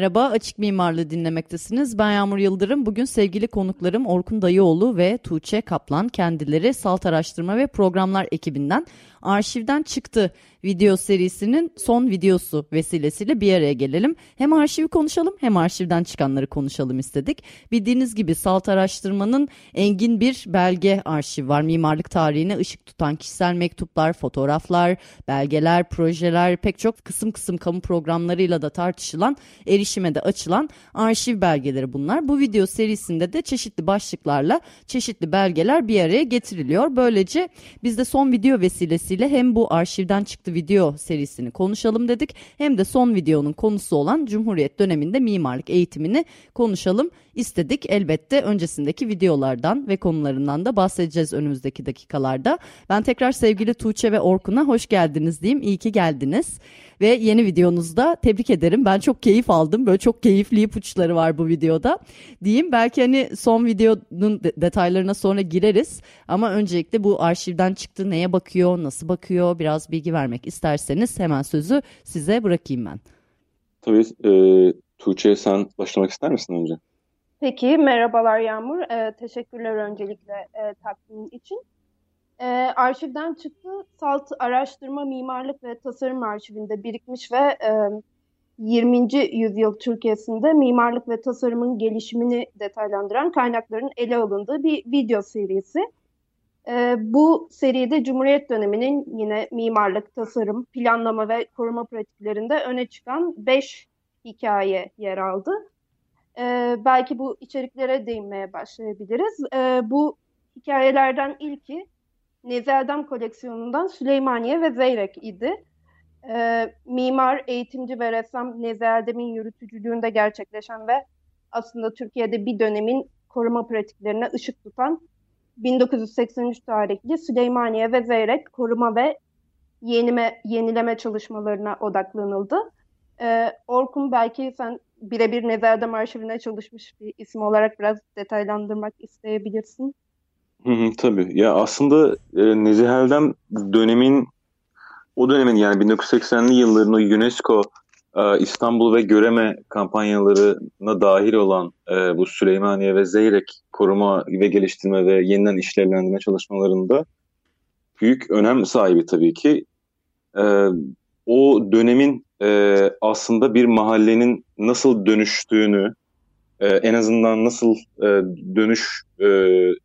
Merhaba, Açık Mimarlığı dinlemektesiniz. Ben Yağmur Yıldırım. Bugün sevgili konuklarım Orkun Dayıoğlu ve Tuğçe Kaplan kendileri Salt Araştırma ve Programlar ekibinden arşivden çıktı video serisinin son videosu vesilesiyle bir araya gelelim. Hem arşivi konuşalım hem arşivden çıkanları konuşalım istedik. Bildiğiniz gibi Salt Araştırma'nın engin bir belge arşiv var. Mimarlık tarihine ışık tutan kişisel mektuplar, fotoğraflar, belgeler, projeler, pek çok kısım kısım kamu programlarıyla da tartışılan, erişime de açılan arşiv belgeleri bunlar. Bu video serisinde de çeşitli başlıklarla çeşitli belgeler bir araya getiriliyor. Böylece biz de son video vesilesiyle hem bu arşivden çıktı video serisini konuşalım dedik. Hem de son videonun konusu olan Cumhuriyet döneminde mimarlık eğitimini konuşalım istedik. Elbette öncesindeki videolardan ve konularından da bahsedeceğiz önümüzdeki dakikalarda. Ben tekrar sevgili Tuğçe ve Orkun'a hoş geldiniz diyeyim. İyi ki geldiniz. Ve yeni videonuzda tebrik ederim. Ben çok keyif aldım. Böyle çok keyifli ipuçları var bu videoda. Diyeyim belki hani son videonun detaylarına sonra gireriz. Ama öncelikle bu arşivden çıktı neye bakıyor, nasıl bakıyor biraz bilgi vermek isterseniz hemen sözü size bırakayım ben. Tabii e, Tuğçe sen başlamak ister misin önce? Peki, merhabalar Yağmur. Ee, teşekkürler öncelikle e, takdimin için. E, arşivden çıktı. Salt Araştırma Mimarlık ve Tasarım Arşivinde birikmiş ve e, 20. yüzyıl Türkiye'sinde mimarlık ve tasarımın gelişimini detaylandıran kaynakların ele alındığı bir video serisi. E, bu seride Cumhuriyet döneminin yine mimarlık, tasarım, planlama ve koruma pratiklerinde öne çıkan 5 hikaye yer aldı. E, belki bu içeriklere değinmeye başlayabiliriz. E, bu hikayelerden ilki Nezi Erdem koleksiyonundan Süleymaniye ve Zeyrek idi. E, mimar, eğitimci ve ressam Nezi Erdem'in yürütücülüğünde gerçekleşen ve aslında Türkiye'de bir dönemin koruma pratiklerine ışık tutan 1983 tarihli Süleymaniye ve Zeyrek koruma ve yenime, yenileme çalışmalarına odaklanıldı. Ee, Orkun belki sen birebir Nezerdem arşivine çalışmış bir isim olarak biraz detaylandırmak isteyebilirsin. Hı hı, tabii. Ya aslında e, Nezih Erdem dönemin o dönemin yani 1980'li yılların UNESCO e, İstanbul ve Göreme kampanyalarına dahil olan e, bu Süleymaniye ve Zeyrek koruma ve geliştirme ve yeniden işlevlendirme çalışmalarında büyük önem sahibi tabii ki. E, o dönemin e, aslında bir mahallenin nasıl dönüştüğünü, e, en azından nasıl e, dönüş e,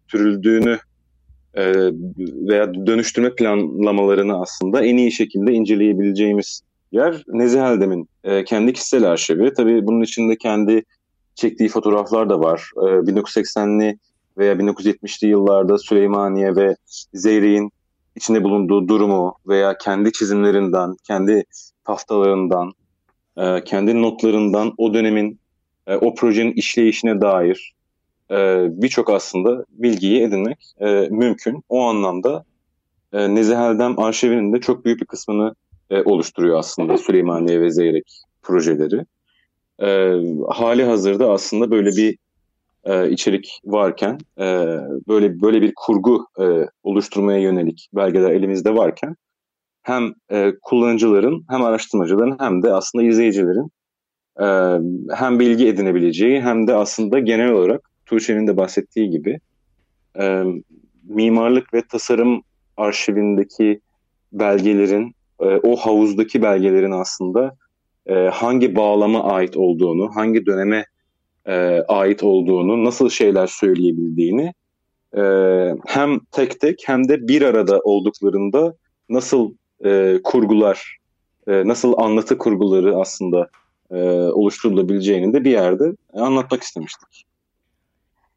türüldüğünü e, veya dönüştürme planlamalarını aslında en iyi şekilde inceleyebileceğimiz yer Nezih Eldem'in e, kendi kişisel arşivi. Tabii bunun içinde kendi çektiği fotoğraflar da var. E, 1980'li veya 1970'li yıllarda Süleymaniye ve Zeyrek'in içinde bulunduğu durumu veya kendi çizimlerinden, kendi haftalarından, e, kendi notlarından o dönemin, e, o projenin işleyişine dair e, birçok aslında bilgiyi edinmek e, mümkün. O anlamda e, Nezih Eldem arşivinin de çok büyük bir kısmını e, oluşturuyor aslında Süleymaniye ve Zeyrek projeleri. E, hali hazırda aslında böyle bir e, içerik varken, e, böyle böyle bir kurgu e, oluşturmaya yönelik belgeler elimizde varken hem e, kullanıcıların hem araştırmacıların hem de aslında izleyicilerin e, hem bilgi edinebileceği hem de aslında genel olarak Tuğçe'nin de bahsettiği gibi e, mimarlık ve tasarım arşivindeki belgelerin, e, o havuzdaki belgelerin aslında e, hangi bağlama ait olduğunu, hangi döneme e, ait olduğunu, nasıl şeyler söyleyebildiğini e, hem tek tek hem de bir arada olduklarında nasıl e, kurgular, e, nasıl anlatı kurguları aslında e, oluşturulabileceğini de bir yerde anlatmak istemiştik.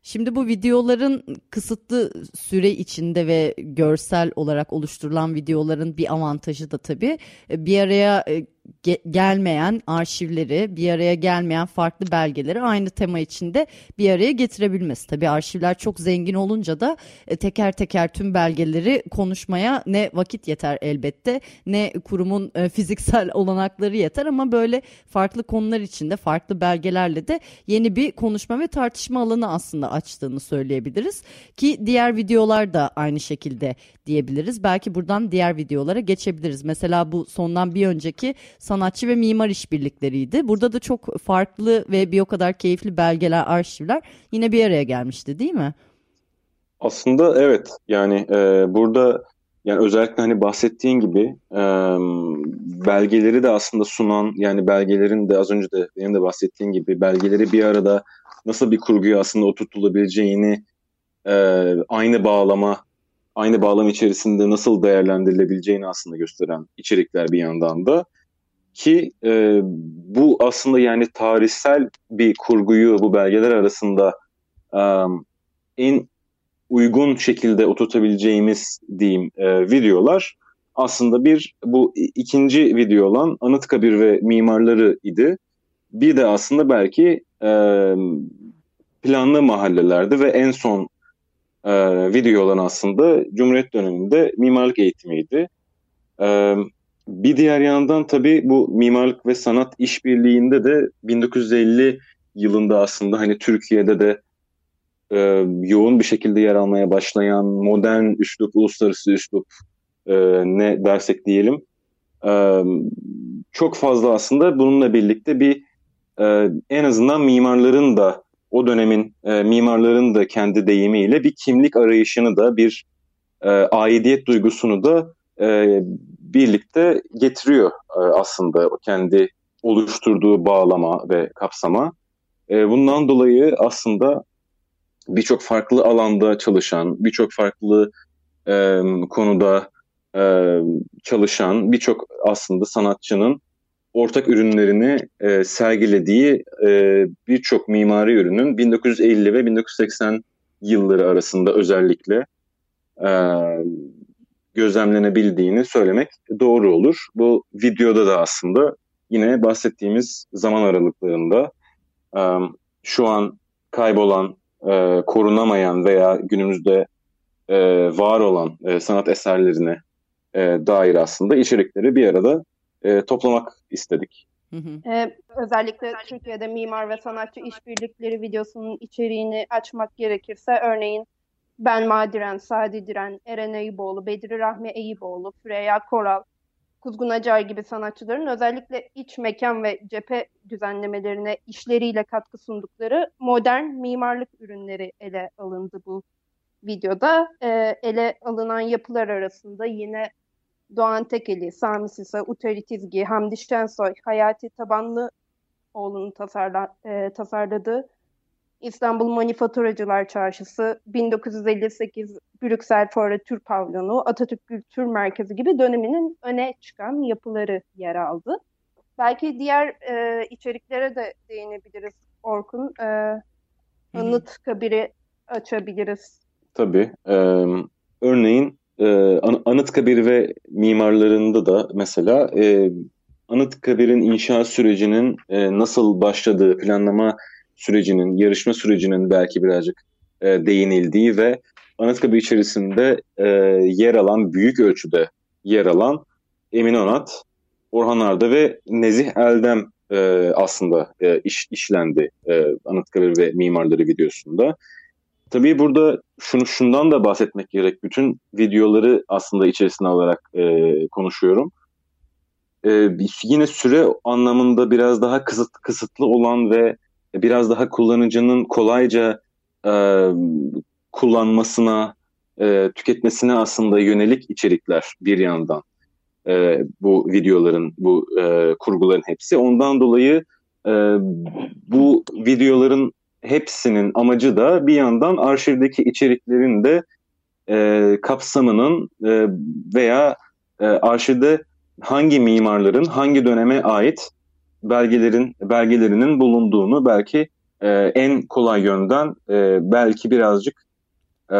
Şimdi bu videoların kısıtlı süre içinde ve görsel olarak oluşturulan videoların bir avantajı da tabii e, bir araya e, ge- gelmeyen arşivleri, bir araya gelmeyen farklı belgeleri aynı tema içinde bir araya getirebilmesi. Tabii arşivler çok zengin olunca da e, teker teker tüm belgeleri konuşmaya ne vakit yeter elbette ne kurumun e, fiziksel olanakları yeter ama böyle farklı konular içinde farklı belgelerle de yeni bir konuşma ve tartışma alanı aslında açtığını söyleyebiliriz. Ki diğer videolar da aynı şekilde diyebiliriz. Belki buradan diğer videolara geçebiliriz. Mesela bu sondan bir önceki sanatçı ve mimar işbirlikleriydi. Burada da çok farklı ve bir o kadar keyifli belgeler, arşivler yine bir araya gelmişti değil mi? Aslında evet yani e, burada yani özellikle hani bahsettiğin gibi e, belgeleri de aslında sunan yani belgelerin de az önce de benim de bahsettiğim gibi belgeleri bir arada nasıl bir kurguya aslında oturtulabileceğini e, aynı bağlama aynı bağlam içerisinde nasıl değerlendirilebileceğini aslında gösteren içerikler bir yandan da ki e, bu aslında yani tarihsel bir kurguyu bu belgeler arasında e, en uygun şekilde oturtabileceğimiz diyeyim e, videolar aslında bir bu ikinci video olan Anıtkabir ve mimarları idi. Bir de aslında belki e, planlı mahallelerde ve en son e, video olan aslında Cumhuriyet döneminde mimarlık eğitimiydi. E, bir diğer yandan tabii bu mimarlık ve sanat işbirliğinde de 1950 yılında aslında hani Türkiye'de de e, yoğun bir şekilde yer almaya başlayan modern üslup, uluslararası üslup e, ne dersek diyelim e, çok fazla aslında bununla birlikte bir e, en azından mimarların da o dönemin e, mimarların da kendi deyimiyle bir kimlik arayışını da bir e, aidiyet duygusunu da e, birlikte getiriyor e, aslında kendi oluşturduğu bağlama ve kapsama. E, bundan dolayı aslında birçok farklı alanda çalışan, birçok farklı e, konuda e, çalışan birçok aslında sanatçının ortak ürünlerini e, sergilediği e, birçok mimari ürünün 1950 ve 1980 yılları arasında özellikle e, gözlemlenebildiğini söylemek doğru olur. Bu videoda da aslında yine bahsettiğimiz zaman aralıklarında şu an kaybolan, korunamayan veya günümüzde var olan sanat eserlerine dair aslında içerikleri bir arada toplamak istedik. Hı hı. Ee, özellikle Türkiye'de mimar ve sanatçı işbirlikleri videosunun içeriğini açmak gerekirse örneğin Ben Madiren, Sadi Diren, Eren Eyüboğlu, Bedri Rahmi Eyüboğlu, Freya Koral, Kuzgun Acar gibi sanatçıların özellikle iç mekan ve cephe düzenlemelerine işleriyle katkı sundukları modern mimarlık ürünleri ele alındı bu videoda. Ee, ele alınan yapılar arasında yine Doğan Tekeli, Sami Sisa, Utari Tizgi, Hamdi Şensoy, Hayati Tabanlıoğlu'nun tasarla, e, tasarladığı İstanbul Manifaturacılar Çarşısı, 1958 Brüksel Fuarı Türk Pavyonu, Atatürk Kültür Merkezi gibi döneminin öne çıkan yapıları yer aldı. Belki diğer e, içeriklere de değinebiliriz Orkun. E, anıt kabiri açabiliriz. Tabii. E, örneğin e, Anıtkabir ve mimarlarında da mesela e, Anıtkabir'in inşa sürecinin e, nasıl başladığı, planlama sürecinin, yarışma sürecinin belki birazcık e, değinildiği ve Anıtkabir içerisinde e, yer alan, büyük ölçüde yer alan Emin Onat, Orhan Arda ve Nezih Eldem e, aslında e, iş, işlendi e, Anıtkabir ve mimarları videosunda. Tabii burada şunu şundan da bahsetmek gerek. Bütün videoları aslında içerisine alarak e, konuşuyorum. E, yine süre anlamında biraz daha kısıt, kısıtlı olan ve biraz daha kullanıcının kolayca e, kullanmasına, e, tüketmesine aslında yönelik içerikler bir yandan. E, bu videoların, bu e, kurguların hepsi. Ondan dolayı e, bu videoların hepsinin amacı da bir yandan arşivdeki içeriklerin de e, kapsamının e, veya e, arşivde hangi mimarların hangi döneme ait belgelerin belgelerinin bulunduğunu belki e, en kolay yönden e, belki birazcık e,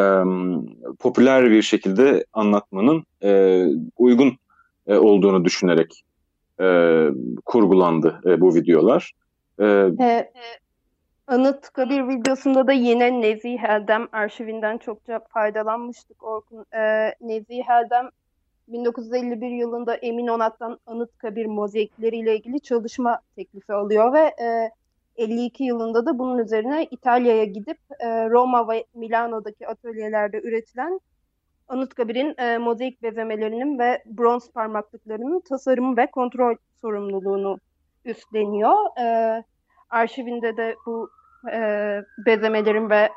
popüler bir şekilde anlatmanın e, uygun e, olduğunu düşünerek e, kurgulandı e, bu videolar. E, e, Anıtkabir videosunda da yine Nezih Eldem arşivinden çokça faydalanmıştık Orkun. E, Nezih Eldem 1951 yılında Emin Onat'tan Anıtkabir mozaikleriyle ilgili çalışma teklifi alıyor ve e, 52 yılında da bunun üzerine İtalya'ya gidip e, Roma ve Milano'daki atölyelerde üretilen Anıtkabir'in e, mozaik bezemelerinin ve bronz parmaklıklarının tasarımı ve kontrol sorumluluğunu üstleniyor. E, arşivinde de bu e, bezemelerin ve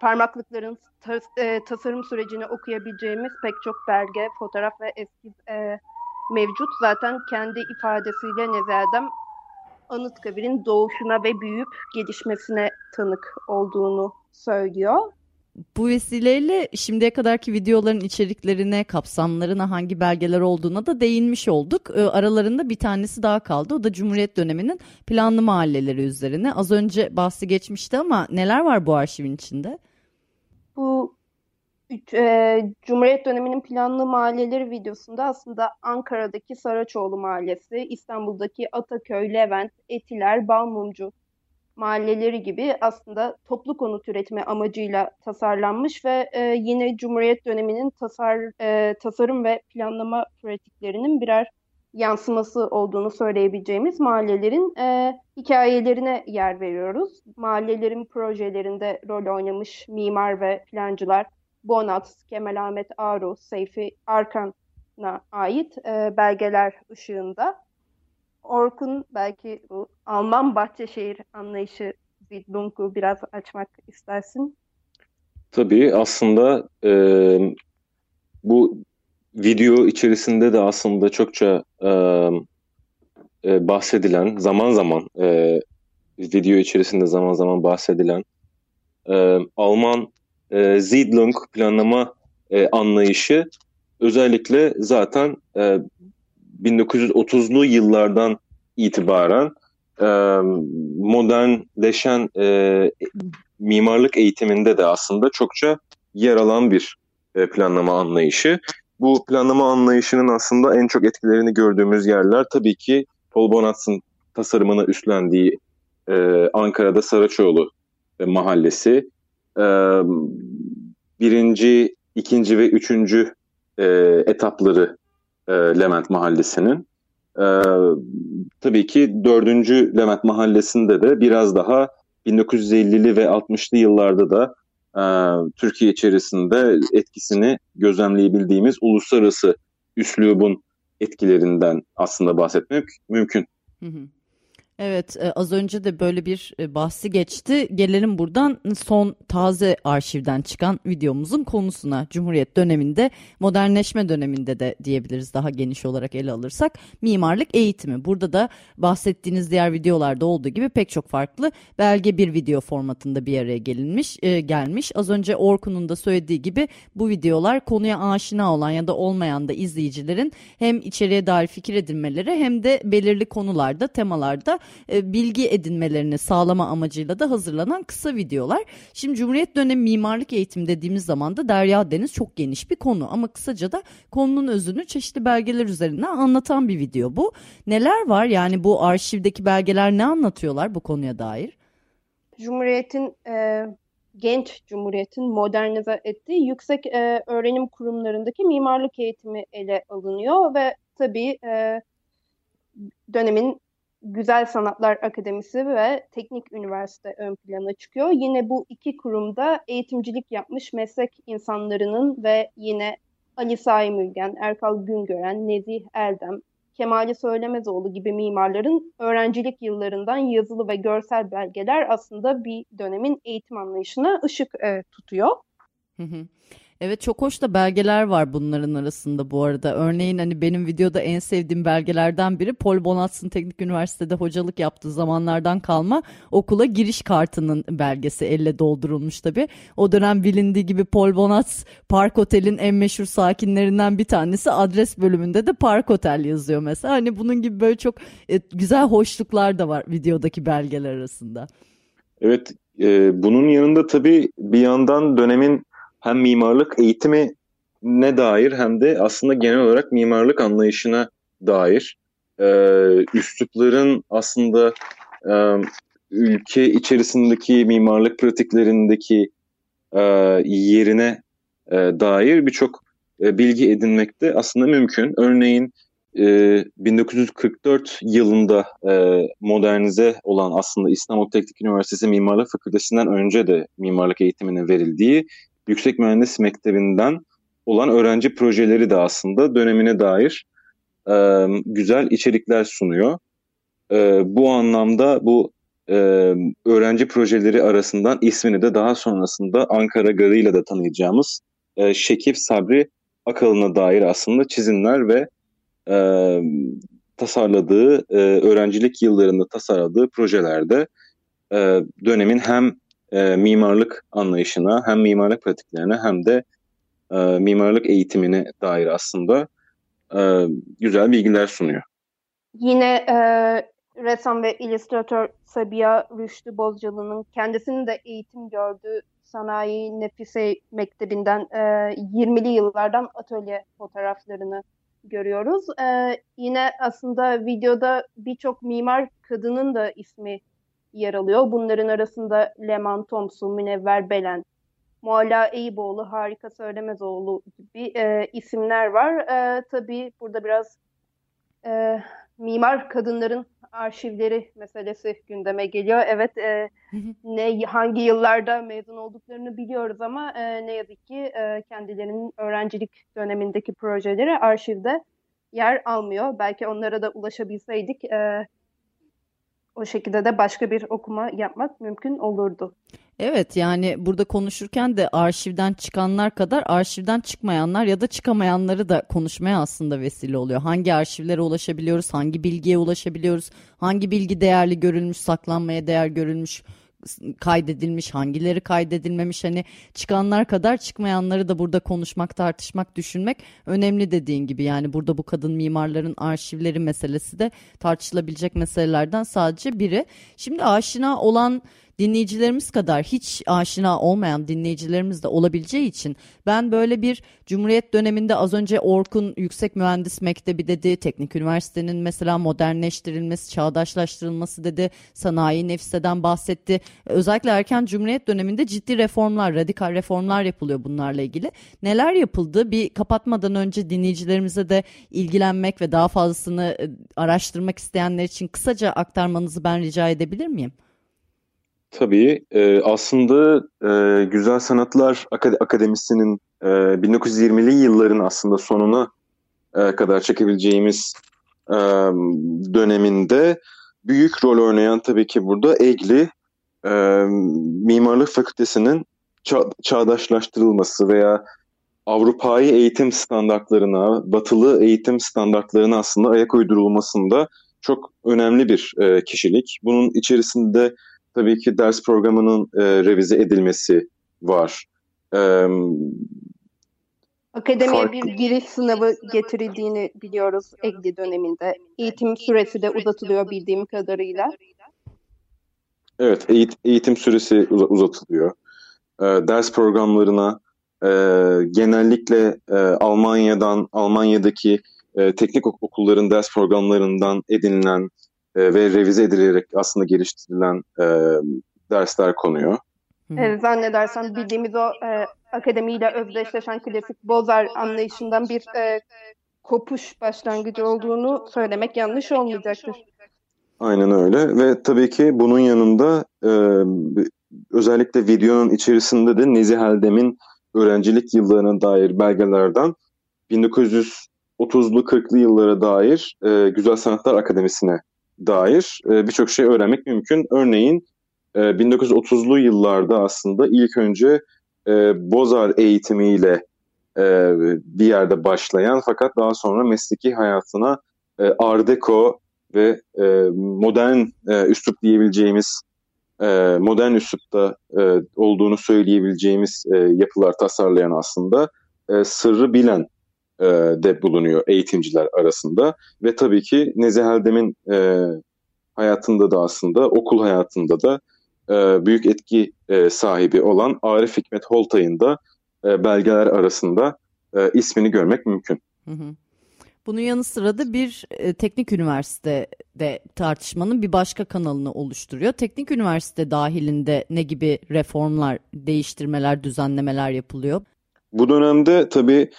parmaklıkların tas, e, tasarım sürecini okuyabileceğimiz pek çok belge, fotoğraf ve eskiz e, mevcut. Zaten kendi ifadesiyle Nezel'den Anıtkabir'in doğuşuna ve büyüyüp gelişmesine tanık olduğunu söylüyor. Bu vesileyle şimdiye kadarki videoların içeriklerine, kapsamlarına, hangi belgeler olduğuna da değinmiş olduk. Ee, aralarında bir tanesi daha kaldı. O da Cumhuriyet döneminin planlı mahalleleri üzerine. Az önce bahsi geçmişti ama neler var bu arşivin içinde? Bu e, Cumhuriyet döneminin planlı mahalleleri videosunda aslında Ankara'daki Saraçoğlu Mahallesi, İstanbul'daki Ataköy, Levent, Etiler, Balmumcu mahalleleri gibi aslında toplu konut üretme amacıyla tasarlanmış ve e, yine Cumhuriyet döneminin tasar, e, tasarım ve planlama pratiklerinin birer yansıması olduğunu söyleyebileceğimiz mahallelerin e, hikayelerine yer veriyoruz. Mahallelerin projelerinde rol oynamış mimar ve plancılar Bonat, Kemal Ahmet Aru, Seyfi Arkan'a ait e, belgeler ışığında Orkun belki bu Alman Bahçeşehir anlayışı Siedlung'u biraz açmak istersin. Tabii aslında e, bu video içerisinde de aslında çokça e, e, bahsedilen zaman zaman e, video içerisinde zaman zaman bahsedilen e, Alman e, Siedlung planlama e, anlayışı özellikle zaten e, 1930'lu yıllardan itibaren e, modernleşen e, mimarlık eğitiminde de aslında çokça yer alan bir e, planlama anlayışı. Bu planlama anlayışının aslında en çok etkilerini gördüğümüz yerler tabii ki Paul Bonatz'ın tasarımını üstlendiği e, Ankara'da Saraçoğlu e, mahallesi. E, birinci, ikinci ve üçüncü e, etapları e, Levent Mahallesi'nin. E, tabii ki dördüncü Levent Mahallesi'nde de biraz daha 1950'li ve 60'lı yıllarda da e, Türkiye içerisinde etkisini gözlemleyebildiğimiz uluslararası üslubun etkilerinden aslında bahsetmek mümkün. Hı hı. Evet e, az önce de böyle bir e, bahsi geçti. Gelelim buradan son taze arşivden çıkan videomuzun konusuna. Cumhuriyet döneminde modernleşme döneminde de diyebiliriz daha geniş olarak ele alırsak mimarlık eğitimi. Burada da bahsettiğiniz diğer videolarda olduğu gibi pek çok farklı belge bir video formatında bir araya gelinmiş e, gelmiş. Az önce Orkun'un da söylediği gibi bu videolar konuya aşina olan ya da olmayan da izleyicilerin hem içeriye dair fikir edinmeleri hem de belirli konularda temalarda e, bilgi edinmelerini sağlama amacıyla da hazırlanan kısa videolar. Şimdi Cumhuriyet dönemi mimarlık eğitim dediğimiz zaman da Derya Deniz çok geniş bir konu ama kısaca da konunun özünü çeşitli belgeler üzerinden anlatan bir video bu. Neler var yani bu arşivdeki belgeler ne anlatıyorlar bu konuya dair? Cumhuriyet'in e, genç Cumhuriyet'in modernize ettiği yüksek e, öğrenim kurumlarındaki mimarlık eğitimi ele alınıyor ve tabii e, dönemin Güzel Sanatlar Akademisi ve Teknik Üniversite ön plana çıkıyor. Yine bu iki kurumda eğitimcilik yapmış meslek insanlarının ve yine Ali Sami Mülgen, Erkal Güngören, Nezih Erdem, Kemali Söylemezoğlu gibi mimarların öğrencilik yıllarından yazılı ve görsel belgeler aslında bir dönemin eğitim anlayışına ışık e, tutuyor. Hı hı. Evet çok hoş da belgeler var bunların arasında bu arada. Örneğin hani benim videoda en sevdiğim belgelerden biri Paul Bonatz'ın Teknik Üniversitede hocalık yaptığı zamanlardan kalma okula giriş kartının belgesi elle doldurulmuş tabi. O dönem bilindiği gibi Paul Bonatz Park Otel'in en meşhur sakinlerinden bir tanesi. Adres bölümünde de Park Otel yazıyor mesela. Hani bunun gibi böyle çok e, güzel hoşluklar da var videodaki belgeler arasında. Evet, e, bunun yanında tabii bir yandan dönemin hem mimarlık eğitimi ne dair hem de aslında genel olarak mimarlık anlayışına dair e, üslupların aslında e, ülke içerisindeki mimarlık pratiklerindeki e, yerine e, dair birçok e, bilgi edinmekte aslında mümkün. Örneğin e, 1944 yılında e, modernize olan aslında İstanbul Teknik Üniversitesi Mimarlık Fakültesinden önce de mimarlık eğitimine verildiği Yüksek Mühendis Mektebi'nden olan öğrenci projeleri de aslında dönemine dair e, güzel içerikler sunuyor. E, bu anlamda bu e, öğrenci projeleri arasından ismini de daha sonrasında Ankara Garı ile de tanıyacağımız e, Şekip Sabri Akalın'a dair aslında çizimler ve e, tasarladığı, e, öğrencilik yıllarında tasarladığı projelerde e, dönemin hem e, mimarlık anlayışına hem mimarlık pratiklerine hem de e, mimarlık eğitimine dair aslında e, güzel bilgiler sunuyor. Yine e, ressam ve illüstratör Sabiha Rüştü Bozcalı'nın kendisinin de eğitim gördüğü Sanayi Nefise Mektebi'nden e, 20'li yıllardan atölye fotoğraflarını görüyoruz. E, yine aslında videoda birçok mimar kadının da ismi yer alıyor. Bunların arasında Leman Thompson, Münevver Belen, Mualla Eyüboğlu, Harika Söylemezoğlu gibi e, isimler var. E, tabii burada biraz e, mimar kadınların arşivleri meselesi gündeme geliyor. Evet e, ne hangi yıllarda mezun olduklarını biliyoruz ama e, ne yazık ki e, kendilerinin öğrencilik dönemindeki projeleri arşivde yer almıyor. Belki onlara da ulaşabilseydik e, o şekilde de başka bir okuma yapmak mümkün olurdu. Evet yani burada konuşurken de arşivden çıkanlar kadar arşivden çıkmayanlar ya da çıkamayanları da konuşmaya aslında vesile oluyor. Hangi arşivlere ulaşabiliyoruz, hangi bilgiye ulaşabiliyoruz, hangi bilgi değerli görülmüş, saklanmaya değer görülmüş, kaydedilmiş, hangileri kaydedilmemiş hani çıkanlar kadar çıkmayanları da burada konuşmak, tartışmak, düşünmek önemli dediğin gibi. Yani burada bu kadın mimarların arşivleri meselesi de tartışılabilecek meselelerden sadece biri. Şimdi aşina olan dinleyicilerimiz kadar hiç aşina olmayan dinleyicilerimiz de olabileceği için ben böyle bir Cumhuriyet döneminde az önce Orkun Yüksek Mühendis Mektebi dedi, Teknik Üniversitenin mesela modernleştirilmesi, çağdaşlaştırılması dedi, sanayi nefiseden bahsetti. Özellikle erken Cumhuriyet döneminde ciddi reformlar, radikal reformlar yapılıyor bunlarla ilgili. Neler yapıldı? Bir kapatmadan önce dinleyicilerimize de ilgilenmek ve daha fazlasını e, araştırmak isteyenler için kısaca aktarmanızı ben rica edebilir miyim? Tabii e, aslında e, Güzel Sanatlar Akad Akademisi'nin e, 1920'li yılların aslında sonuna e, kadar çekebileceğimiz e, döneminde büyük rol oynayan tabii ki burada EGLI e, Mimarlık Fakültesi'nin ça çağdaşlaştırılması veya Avrupa'yı eğitim standartlarına, batılı eğitim standartlarına aslında ayak uydurulmasında çok önemli bir e, kişilik. Bunun içerisinde tabii ki ders programının e, revize edilmesi var. E, Akademiye farklı... bir giriş sınavı getirildiğini biliyoruz EGDI döneminde. Eğitim süresi de uzatılıyor bildiğim kadarıyla. Evet, eğit eğitim süresi uz uzatılıyor. E, ders programlarına e, genellikle e, Almanya'dan, Almanya'daki e, teknik okulların ders programlarından edinilen e, ve revize edilerek aslında geliştirilen e, dersler konuyor. Evet, zannedersem bildiğimiz o e, akademiyle özdeşleşen klasik Bozar anlayışından bir e, kopuş başlangıcı olduğunu söylemek yanlış olmayacaktır. Aynen öyle ve tabii ki bunun yanında e, özellikle videonun içerisinde de Nezih Eldem'in öğrencilik yıllarına dair belgelerden 1930'lu 40'lı yıllara dair e, Güzel Sanatlar Akademisi'ne dair e, birçok şey öğrenmek mümkün. Örneğin e, 1930'lu yıllarda aslında ilk önce e, Bozar eğitimiyle e, bir yerde başlayan fakat daha sonra mesleki hayatına e, Art ve e, modern e, üslup diyebileceğimiz e, modern üslupta e, olduğunu söyleyebileceğimiz e, yapılar tasarlayan aslında e, sırrı bilen e, de bulunuyor eğitimciler arasında. Ve tabii ki Nezih Eldem'in e, hayatında da aslında okul hayatında da e, büyük etki e, sahibi olan Arif Hikmet Holtay'ın da e, belgeler arasında e, ismini görmek mümkün. Hı hı. Bunun yanı sıra da bir e, teknik üniversitede tartışmanın bir başka kanalını oluşturuyor. Teknik üniversite dahilinde ne gibi reformlar, değiştirmeler, düzenlemeler yapılıyor? Bu dönemde tabii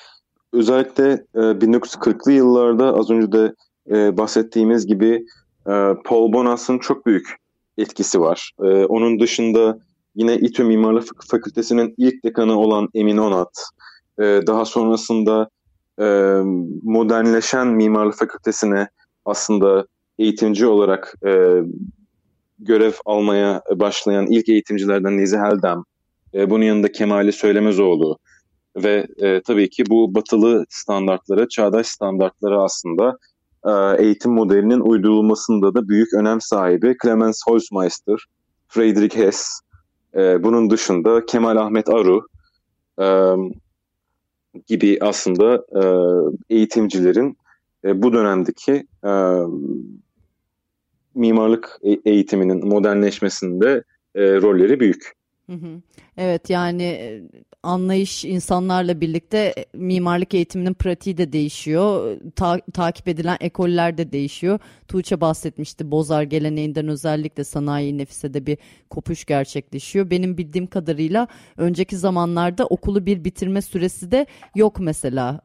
özellikle e, 1940'lı yıllarda az önce de e, bahsettiğimiz gibi e, Paul Bonas'ın çok büyük etkisi var. E, onun dışında yine İTÜ Mimarlık Fakültesi'nin ilk dekanı olan Emin Onat, e, daha sonrasında e, modernleşen Mimarlık Fakültesine aslında eğitimci olarak e, görev almaya başlayan ilk eğitimcilerden Nizi Heldem, e, bunun yanında Kemali Söylemezoğlu ve e, tabii ki bu batılı standartlara, çağdaş standartlara aslında e, eğitim modelinin uydurulmasında da büyük önem sahibi Clemens Holzmeister, Friedrich Hess, e, bunun dışında Kemal Ahmet Aru, e, gibi aslında e, eğitimcilerin e, bu dönemdeki e, mimarlık e, eğitiminin modernleşmesinde e, rolleri büyük. Hı hı. Evet yani e, anlayış insanlarla birlikte e, mimarlık eğitiminin pratiği de değişiyor. Ta- takip edilen ekoller de değişiyor. Tuğçe bahsetmişti Bozar geleneğinden özellikle sanayi nefisede bir kopuş gerçekleşiyor. Benim bildiğim kadarıyla önceki zamanlarda okulu bir bitirme süresi de yok mesela.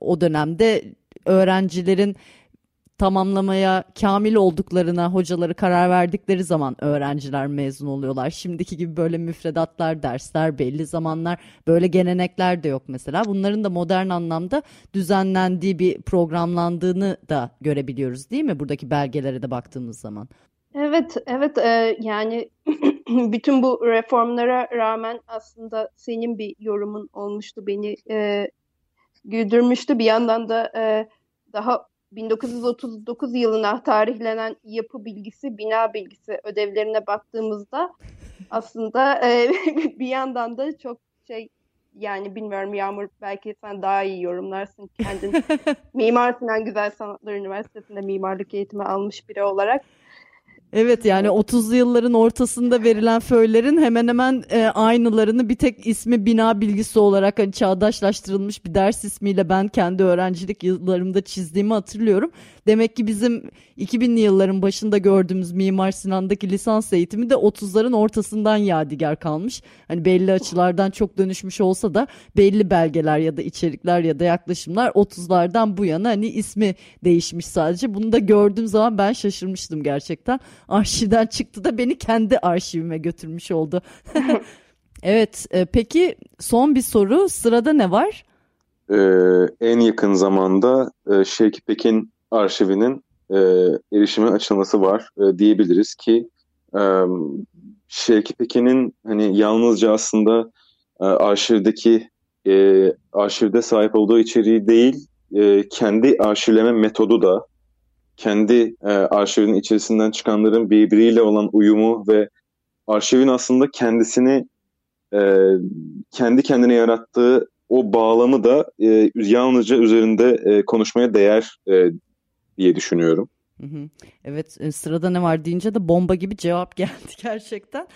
O dönemde öğrencilerin tamamlamaya kamil olduklarına hocaları karar verdikleri zaman öğrenciler mezun oluyorlar. Şimdiki gibi böyle müfredatlar, dersler, belli zamanlar böyle gelenekler de yok mesela. Bunların da modern anlamda düzenlendiği bir programlandığını da görebiliyoruz değil mi? Buradaki belgelere de baktığımız zaman. Evet, evet e, yani bütün bu reformlara rağmen aslında senin bir yorumun olmuştu beni e, güldürmüştü. Bir yandan da e, daha 1939 yılına tarihlenen yapı bilgisi, bina bilgisi ödevlerine baktığımızda aslında e, bir yandan da çok şey yani bilmiyorum Yağmur belki sen daha iyi yorumlarsın kendin. Mimar Sinan Güzel Sanatlar Üniversitesi'nde mimarlık eğitimi almış biri olarak. Evet yani 30'lu yılların ortasında verilen föylerin hemen hemen e, aynılarını bir tek ismi bina bilgisi olarak hani çağdaşlaştırılmış bir ders ismiyle ben kendi öğrencilik yıllarımda çizdiğimi hatırlıyorum. Demek ki bizim 2000'li yılların başında gördüğümüz Mimar Sinan'daki lisans eğitimi de 30'ların ortasından yadigar kalmış. Hani belli açılardan çok dönüşmüş olsa da belli belgeler ya da içerikler ya da yaklaşımlar 30'lardan bu yana hani ismi değişmiş sadece. Bunu da gördüğüm zaman ben şaşırmıştım gerçekten. Arşivden çıktı da beni kendi arşivime götürmüş oldu. evet e, peki son bir soru sırada ne var? Ee, en yakın zamanda e, Şevki Pekin arşivinin e, erişime açılması var e, diyebiliriz ki e, Şevki Pekin'in hani yalnızca aslında e, arşivdeki e, arşivde sahip olduğu içeriği değil e, kendi arşivleme metodu da kendi e, arşivin içerisinden çıkanların birbiriyle olan uyumu ve arşivin aslında kendisini e, kendi kendine yarattığı o bağlamı da e, yalnızca üzerinde e, konuşmaya değer e, diye düşünüyorum. Evet e, sırada ne var deyince de bomba gibi cevap geldi gerçekten.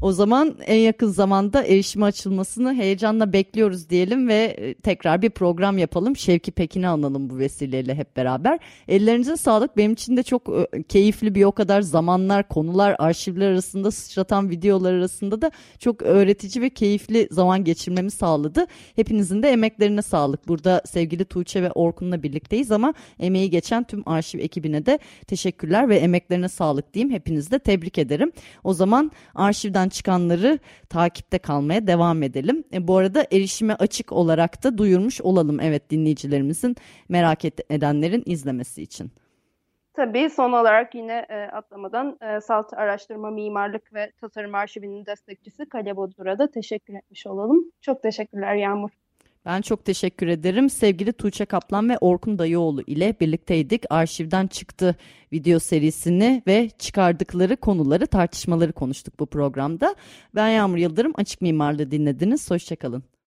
O zaman en yakın zamanda erişime açılmasını heyecanla bekliyoruz diyelim ve e, tekrar bir program yapalım. Şevki Pekin'i analım bu vesileyle hep beraber. Ellerinize sağlık. Benim için de çok e, keyifli bir o kadar zamanlar, konular, arşivler arasında sıçratan videolar arasında da çok öğretici ve keyifli zaman geçirmemi sağladı. Hepinizin de emeklerine sağlık. Burada sevgili Tuğçe ve Orkun'la birlikteyiz ama emeği geçen tüm arşiv ekibine de teşekkürler ve emeklerine sağlık diyeyim. Hepinizi de tebrik ederim. O zaman arşivden çıkanları takipte kalmaya devam edelim. E, bu arada erişime açık olarak da duyurmuş olalım evet dinleyicilerimizin merak edenlerin izlemesi için. Tabii son olarak yine e, atlamadan e, Salt Araştırma Mimarlık ve Tasarım Arşivinin destekçisi Kale Bodur'a da teşekkür etmiş olalım. Çok teşekkürler Yağmur. Ben çok teşekkür ederim. Sevgili Tuğçe Kaplan ve Orkun Dayıoğlu ile birlikteydik. Arşivden çıktı video serisini ve çıkardıkları konuları, tartışmaları konuştuk bu programda. Ben Yağmur Yıldırım, Açık Mimarlığı dinlediniz. Hoşçakalın.